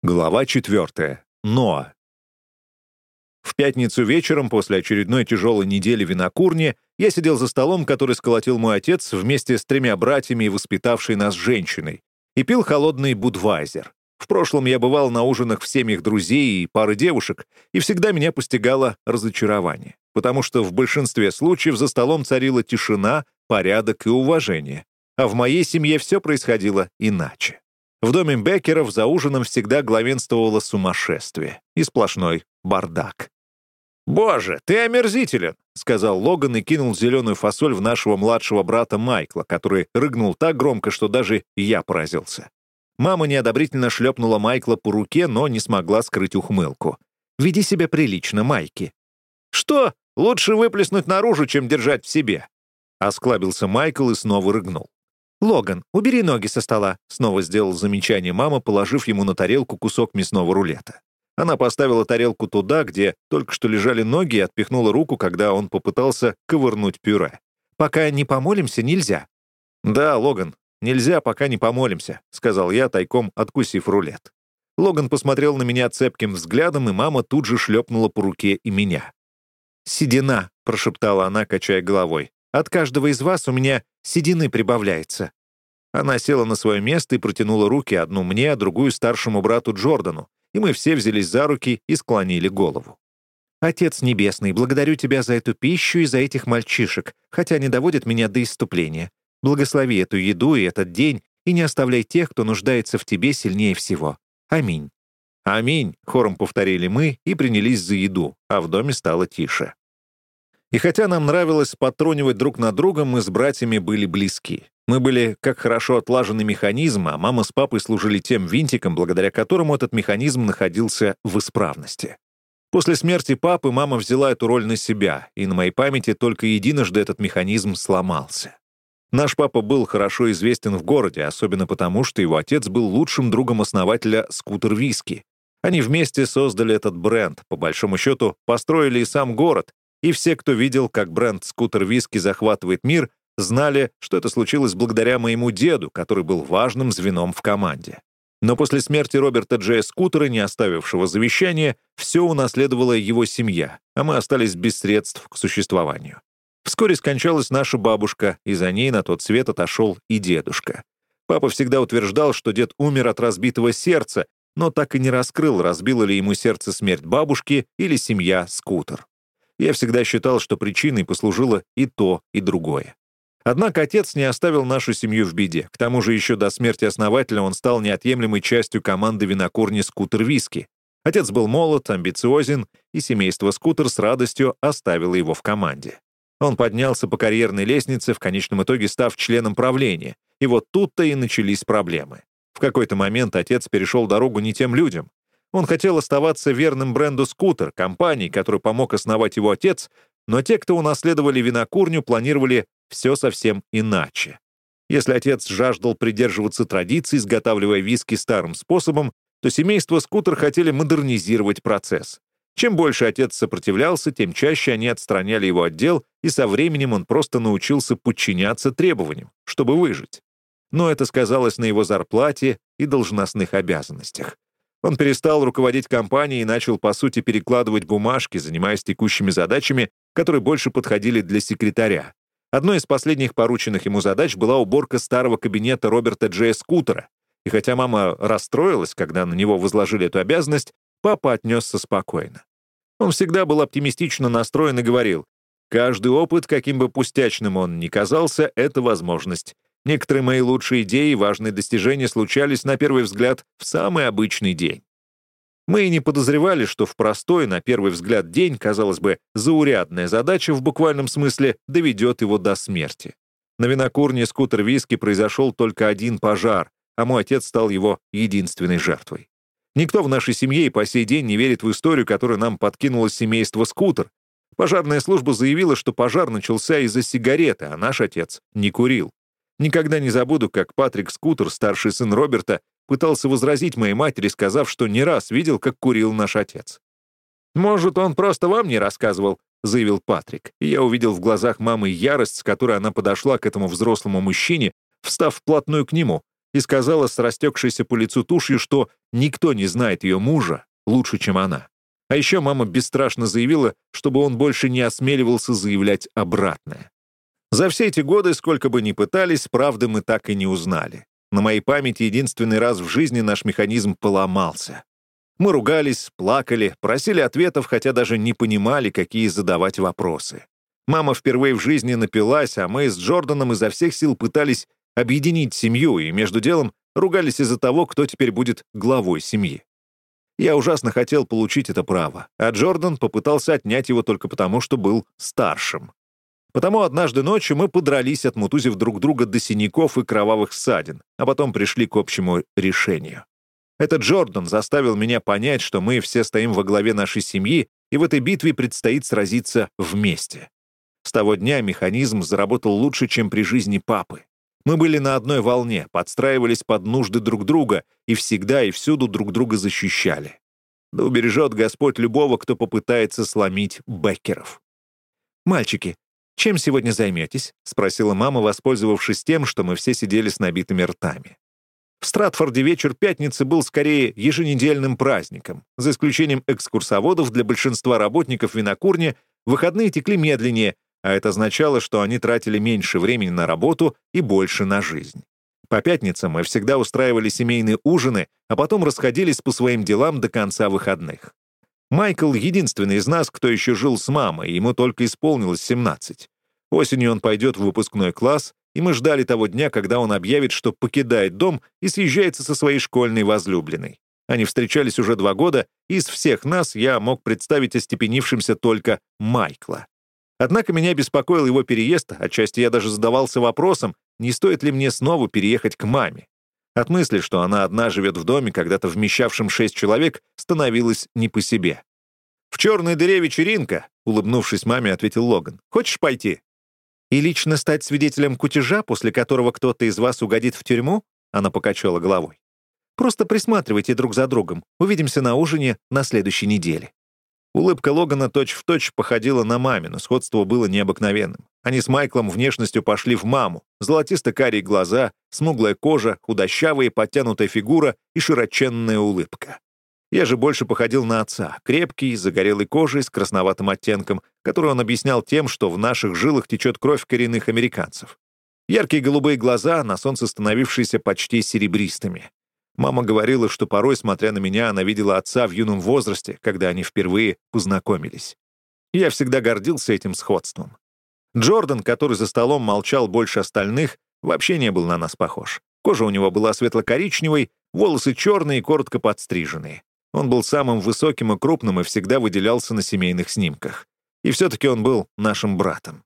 Глава 4. Ноа. В пятницу вечером, после очередной тяжелой недели винокурни, я сидел за столом, который сколотил мой отец вместе с тремя братьями и воспитавшей нас женщиной, и пил холодный будвайзер. В прошлом я бывал на ужинах в семьях друзей и пары девушек, и всегда меня постигало разочарование, потому что в большинстве случаев за столом царила тишина, порядок и уважение, а в моей семье все происходило иначе. В доме Беккеров за ужином всегда главенствовало сумасшествие и сплошной бардак. «Боже, ты омерзителен!» — сказал Логан и кинул зеленую фасоль в нашего младшего брата Майкла, который рыгнул так громко, что даже я поразился. Мама неодобрительно шлепнула Майкла по руке, но не смогла скрыть ухмылку. «Веди себя прилично, Майки». «Что? Лучше выплеснуть наружу, чем держать в себе?» Осклабился Майкл и снова рыгнул. «Логан, убери ноги со стола», — снова сделал замечание мама, положив ему на тарелку кусок мясного рулета. Она поставила тарелку туда, где только что лежали ноги, и отпихнула руку, когда он попытался ковырнуть пюре. «Пока не помолимся, нельзя». «Да, Логан, нельзя, пока не помолимся», — сказал я, тайком откусив рулет. Логан посмотрел на меня цепким взглядом, и мама тут же шлепнула по руке и меня. «Седина», — прошептала она, качая головой. От каждого из вас у меня седины прибавляется». Она села на свое место и протянула руки, одну мне, а другую старшему брату Джордану, и мы все взялись за руки и склонили голову. «Отец Небесный, благодарю Тебя за эту пищу и за этих мальчишек, хотя они доводят меня до иступления. Благослови эту еду и этот день, и не оставляй тех, кто нуждается в Тебе сильнее всего. Аминь». «Аминь», — хором повторили мы и принялись за еду, а в доме стало тише. И хотя нам нравилось патронивать друг на друга, мы с братьями были близки. Мы были как хорошо отлаженный механизм, а мама с папой служили тем винтиком, благодаря которому этот механизм находился в исправности. После смерти папы мама взяла эту роль на себя, и на моей памяти только единожды этот механизм сломался. Наш папа был хорошо известен в городе, особенно потому, что его отец был лучшим другом основателя «Скутер Виски». Они вместе создали этот бренд, по большому счету, построили и сам город, и все, кто видел, как бренд «Скутер Виски» захватывает мир, знали, что это случилось благодаря моему деду, который был важным звеном в команде. Но после смерти Роберта Джея Скутера, не оставившего завещания, все унаследовала его семья, а мы остались без средств к существованию. Вскоре скончалась наша бабушка, и за ней на тот свет отошел и дедушка. Папа всегда утверждал, что дед умер от разбитого сердца, но так и не раскрыл, разбила ли ему сердце смерть бабушки или семья Скутер. Я всегда считал, что причиной послужило и то, и другое. Однако отец не оставил нашу семью в беде. К тому же еще до смерти основателя он стал неотъемлемой частью команды винокурни «Скутер Виски». Отец был молод, амбициозен, и семейство «Скутер» с радостью оставило его в команде. Он поднялся по карьерной лестнице, в конечном итоге став членом правления. И вот тут-то и начались проблемы. В какой-то момент отец перешел дорогу не тем людям. Он хотел оставаться верным бренду «Скутер», компании, которую помог основать его отец, но те, кто унаследовали винокурню, планировали все совсем иначе. Если отец жаждал придерживаться традиций, изготавливая виски старым способом, то семейство Скутер хотели модернизировать процесс. Чем больше отец сопротивлялся, тем чаще они отстраняли его от дел, и со временем он просто научился подчиняться требованиям, чтобы выжить. Но это сказалось на его зарплате и должностных обязанностях. Он перестал руководить компанией и начал, по сути, перекладывать бумажки, занимаясь текущими задачами, которые больше подходили для секретаря. Одной из последних порученных ему задач была уборка старого кабинета Роберта Джея Скутера. И хотя мама расстроилась, когда на него возложили эту обязанность, папа отнесся спокойно. Он всегда был оптимистично настроен и говорил, «Каждый опыт, каким бы пустячным он ни казался, — это возможность. Некоторые мои лучшие идеи и важные достижения случались, на первый взгляд, в самый обычный день. Мы и не подозревали, что в простой, на первый взгляд, день, казалось бы, заурядная задача в буквальном смысле доведет его до смерти. На винокурне скутер виски произошел только один пожар, а мой отец стал его единственной жертвой. Никто в нашей семье и по сей день не верит в историю, которую нам подкинуло семейство скутер. Пожарная служба заявила, что пожар начался из-за сигареты, а наш отец не курил. Никогда не забуду, как Патрик Скутер, старший сын Роберта, пытался возразить моей матери, сказав, что не раз видел, как курил наш отец. «Может, он просто вам не рассказывал», — заявил Патрик. И я увидел в глазах мамы ярость, с которой она подошла к этому взрослому мужчине, встав вплотную к нему, и сказала с растекшейся по лицу тушью, что никто не знает ее мужа лучше, чем она. А еще мама бесстрашно заявила, чтобы он больше не осмеливался заявлять обратное. За все эти годы, сколько бы ни пытались, правды мы так и не узнали. На моей памяти единственный раз в жизни наш механизм поломался. Мы ругались, плакали, просили ответов, хотя даже не понимали, какие задавать вопросы. Мама впервые в жизни напилась, а мы с Джорданом изо всех сил пытались объединить семью и между делом ругались из-за того, кто теперь будет главой семьи. Я ужасно хотел получить это право, а Джордан попытался отнять его только потому, что был старшим. Потому однажды ночью мы подрались, отмутузив друг друга до синяков и кровавых ссадин, а потом пришли к общему решению. Этот Джордан заставил меня понять, что мы все стоим во главе нашей семьи, и в этой битве предстоит сразиться вместе. С того дня механизм заработал лучше, чем при жизни папы. Мы были на одной волне, подстраивались под нужды друг друга и всегда и всюду друг друга защищали. Да убережет Господь любого, кто попытается сломить Беккеров. «Мальчики, «Чем сегодня займетесь?» — спросила мама, воспользовавшись тем, что мы все сидели с набитыми ртами. В Стратфорде вечер пятницы был скорее еженедельным праздником. За исключением экскурсоводов для большинства работников винокурни выходные текли медленнее, а это означало, что они тратили меньше времени на работу и больше на жизнь. По пятницам мы всегда устраивали семейные ужины, а потом расходились по своим делам до конца выходных. Майкл — единственный из нас, кто еще жил с мамой, ему только исполнилось 17. Осенью он пойдет в выпускной класс, и мы ждали того дня, когда он объявит, что покидает дом и съезжается со своей школьной возлюбленной. Они встречались уже два года, и из всех нас я мог представить остепенившимся только Майкла. Однако меня беспокоил его переезд, отчасти я даже задавался вопросом, не стоит ли мне снова переехать к маме. От мысли, что она одна живет в доме, когда-то вмещавшем шесть человек, становилось не по себе. «В черной дыре вечеринка», — улыбнувшись маме, ответил Логан. «Хочешь пойти?» «И лично стать свидетелем кутежа, после которого кто-то из вас угодит в тюрьму?» Она покачала головой. «Просто присматривайте друг за другом. Увидимся на ужине на следующей неделе». Улыбка Логана точь-в-точь точь походила на мамину, сходство было необыкновенным. Они с Майклом внешностью пошли в маму. Золотисто-карие глаза, смуглая кожа, худощавая подтянутая фигура и широченная улыбка. Я же больше походил на отца, крепкий, загорелой кожей с красноватым оттенком, который он объяснял тем, что в наших жилах течет кровь коренных американцев. Яркие голубые глаза, на солнце становившиеся почти серебристыми. Мама говорила, что порой, смотря на меня, она видела отца в юном возрасте, когда они впервые познакомились. Я всегда гордился этим сходством. Джордан, который за столом молчал больше остальных, вообще не был на нас похож. Кожа у него была светло-коричневой, волосы черные и коротко подстриженные. Он был самым высоким и крупным и всегда выделялся на семейных снимках. И все-таки он был нашим братом.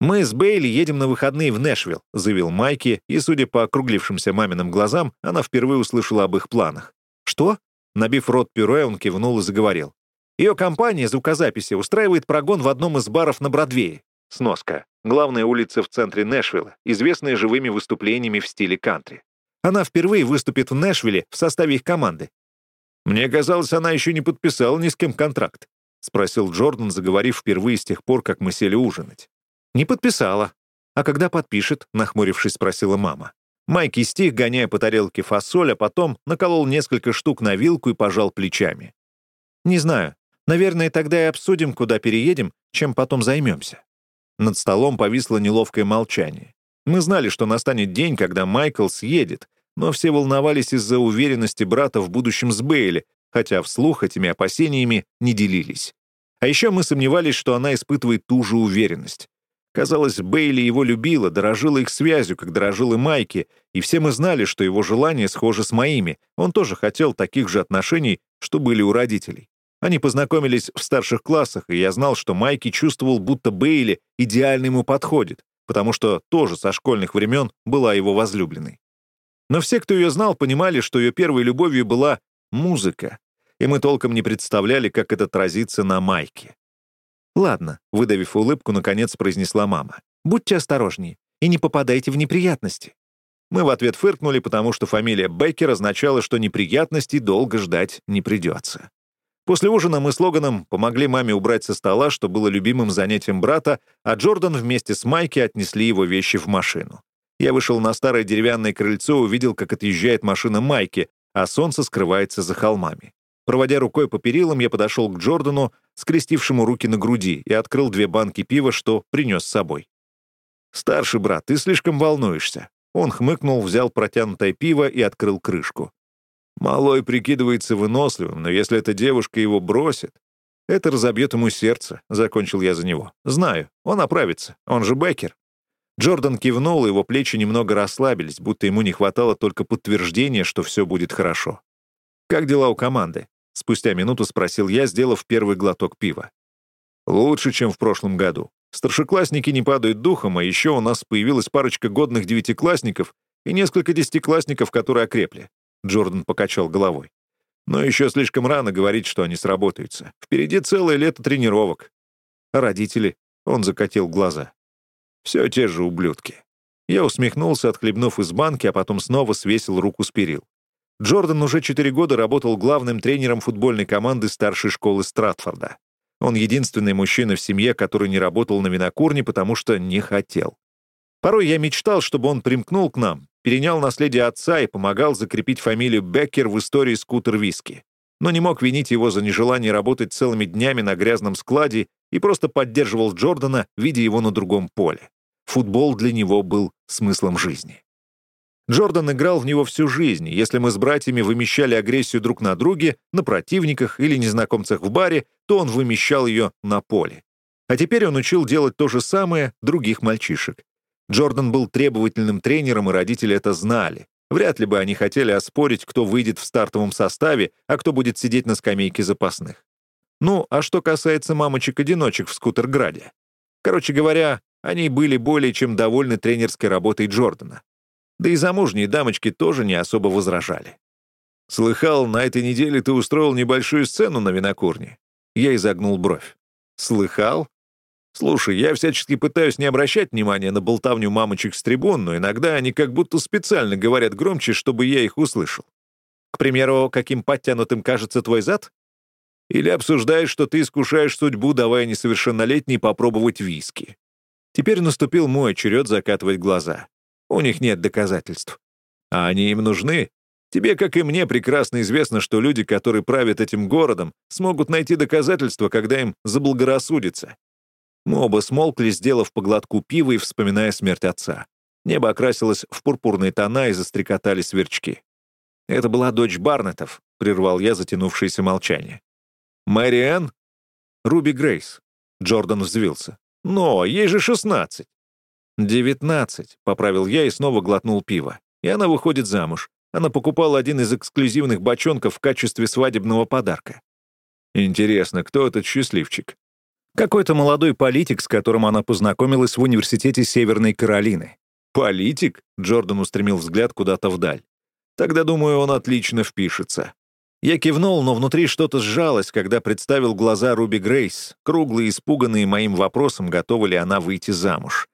«Мы с Бейли едем на выходные в Нэшвилл», — заявил Майки, и, судя по округлившимся маминым глазам, она впервые услышала об их планах. «Что?» Набив рот пюре, он кивнул и заговорил. Ее компания звукозаписи устраивает прогон в одном из баров на Бродвее. Сноска. Главная улица в центре Нэшвилла, известная живыми выступлениями в стиле кантри. Она впервые выступит в Нэшвилле в составе их команды. «Мне казалось, она еще не подписала ни с кем контракт», — спросил Джордан, заговорив впервые с тех пор, как мы сели ужинать. «Не подписала. А когда подпишет?» — нахмурившись, спросила мама. Майки стих, гоняя по тарелке фасоль, а потом наколол несколько штук на вилку и пожал плечами. «Не знаю. Наверное, тогда и обсудим, куда переедем, чем потом займемся». Над столом повисло неловкое молчание. Мы знали, что настанет день, когда Майкл съедет, но все волновались из-за уверенности брата в будущем с Бейли, хотя вслух этими опасениями не делились. А еще мы сомневались, что она испытывает ту же уверенность. Казалось, Бейли его любила, дорожила их связью, как дорожил и Майки, и все мы знали, что его желания схожи с моими. Он тоже хотел таких же отношений, что были у родителей. Они познакомились в старших классах, и я знал, что Майки чувствовал, будто Бейли идеально ему подходит, потому что тоже со школьных времен была его возлюбленной. Но все, кто ее знал, понимали, что ее первой любовью была музыка, и мы толком не представляли, как это отразится на Майке. «Ладно», — выдавив улыбку, наконец произнесла мама. «Будьте осторожнее и не попадайте в неприятности». Мы в ответ фыркнули, потому что фамилия Беккер означала, что неприятностей долго ждать не придется. После ужина мы с Логаном помогли маме убрать со стола, что было любимым занятием брата, а Джордан вместе с Майки отнесли его вещи в машину. Я вышел на старое деревянное крыльцо, увидел, как отъезжает машина Майки, а солнце скрывается за холмами. Проводя рукой по перилам, я подошел к Джордану, скрестившему руки на груди, и открыл две банки пива, что принес с собой. «Старший брат, ты слишком волнуешься». Он хмыкнул, взял протянутое пиво и открыл крышку. «Малой прикидывается выносливым, но если эта девушка его бросит, это разобьет ему сердце», — закончил я за него. «Знаю, он оправится, он же Беккер». Джордан кивнул, его плечи немного расслабились, будто ему не хватало только подтверждения, что все будет хорошо. «Как дела у команды?» — спустя минуту спросил я, сделав первый глоток пива. «Лучше, чем в прошлом году. Старшеклассники не падают духом, а еще у нас появилась парочка годных девятиклассников и несколько десятиклассников, которые окрепли». Джордан покачал головой. «Но еще слишком рано говорить, что они сработаются. Впереди целое лето тренировок». «А родители?» — он закатил глаза. Все те же ублюдки. Я усмехнулся, отхлебнув из банки, а потом снова свесил руку с перил. Джордан уже четыре года работал главным тренером футбольной команды старшей школы Стратфорда. Он единственный мужчина в семье, который не работал на винокурне, потому что не хотел. Порой я мечтал, чтобы он примкнул к нам, перенял наследие отца и помогал закрепить фамилию Беккер в истории скутер-виски. Но не мог винить его за нежелание работать целыми днями на грязном складе и просто поддерживал Джордана, видя его на другом поле. Футбол для него был смыслом жизни. Джордан играл в него всю жизнь, если мы с братьями вымещали агрессию друг на друге, на противниках или незнакомцах в баре, то он вымещал ее на поле. А теперь он учил делать то же самое других мальчишек. Джордан был требовательным тренером, и родители это знали. Вряд ли бы они хотели оспорить, кто выйдет в стартовом составе, а кто будет сидеть на скамейке запасных. Ну, а что касается мамочек-одиночек в Скутерграде? Короче говоря, они были более чем довольны тренерской работой Джордана. Да и замужние дамочки тоже не особо возражали. «Слыхал, на этой неделе ты устроил небольшую сцену на винокурне?» Я изогнул бровь. «Слыхал? Слушай, я всячески пытаюсь не обращать внимания на болтовню мамочек с трибун, но иногда они как будто специально говорят громче, чтобы я их услышал. К примеру, каким подтянутым кажется твой зад? Или обсуждаешь, что ты искушаешь судьбу, давая несовершеннолетней попробовать виски. Теперь наступил мой черед закатывать глаза. У них нет доказательств. А они им нужны. Тебе, как и мне, прекрасно известно, что люди, которые правят этим городом, смогут найти доказательства, когда им заблагорассудится. Мы оба смолкли, сделав поглотку пива и вспоминая смерть отца. Небо окрасилось в пурпурные тона и застрекотали сверчки. «Это была дочь Барнетов», — прервал я затянувшееся молчание. «Мэри Энн?» «Руби Грейс». Джордан взвился. «Но, ей же шестнадцать». «Девятнадцать», — поправил я и снова глотнул пиво. И она выходит замуж. Она покупала один из эксклюзивных бочонков в качестве свадебного подарка. Интересно, кто этот счастливчик? Какой-то молодой политик, с которым она познакомилась в университете Северной Каролины. «Политик?» — Джордан устремил взгляд куда-то вдаль. «Тогда, думаю, он отлично впишется. Я кивнул, но внутри что-то сжалось, когда представил глаза Руби Грейс, круглые, испуганные моим вопросом, готова ли она выйти замуж.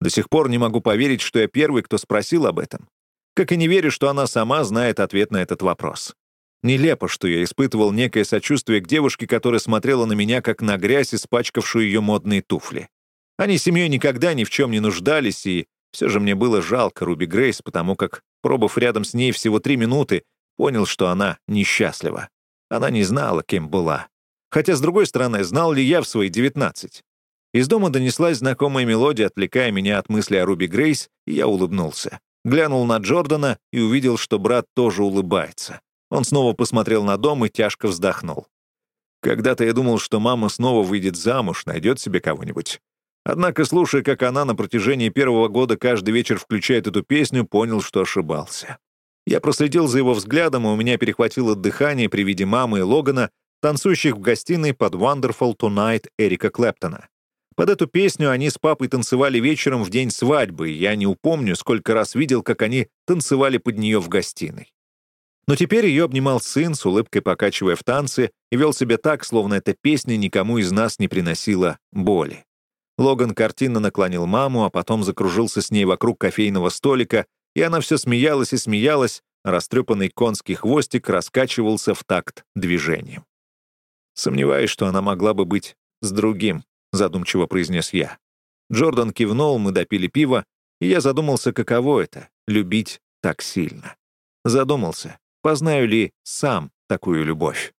До сих пор не могу поверить, что я первый, кто спросил об этом. Как и не верю, что она сама знает ответ на этот вопрос. Нелепо, что я испытывал некое сочувствие к девушке, которая смотрела на меня, как на грязь, испачкавшую ее модные туфли. Они семьей никогда ни в чем не нуждались, и все же мне было жалко Руби Грейс, потому как, пробыв рядом с ней всего три минуты, понял, что она несчастлива. Она не знала, кем была. Хотя, с другой стороны, знал ли я в свои 19? Из дома донеслась знакомая мелодия, отвлекая меня от мысли о Руби Грейс, и я улыбнулся. Глянул на Джордана и увидел, что брат тоже улыбается. Он снова посмотрел на дом и тяжко вздохнул. Когда-то я думал, что мама снова выйдет замуж, найдет себе кого-нибудь. Однако, слушая, как она на протяжении первого года каждый вечер включает эту песню, понял, что ошибался. Я проследил за его взглядом, и у меня перехватило дыхание при виде мамы и Логана, танцующих в гостиной под «Wonderful Tonight» Эрика Клэптона. Под эту песню они с папой танцевали вечером в день свадьбы, и я не упомню, сколько раз видел, как они танцевали под нее в гостиной. Но теперь ее обнимал сын, с улыбкой покачивая в танце, и вел себя так, словно эта песня никому из нас не приносила боли. Логан картинно наклонил маму, а потом закружился с ней вокруг кофейного столика, и она все смеялась и смеялась, растрепанный конский хвостик раскачивался в такт движением. «Сомневаюсь, что она могла бы быть с другим», — задумчиво произнес я. Джордан кивнул, мы допили пиво, и я задумался, каково это — любить так сильно. Задумался, познаю ли сам такую любовь.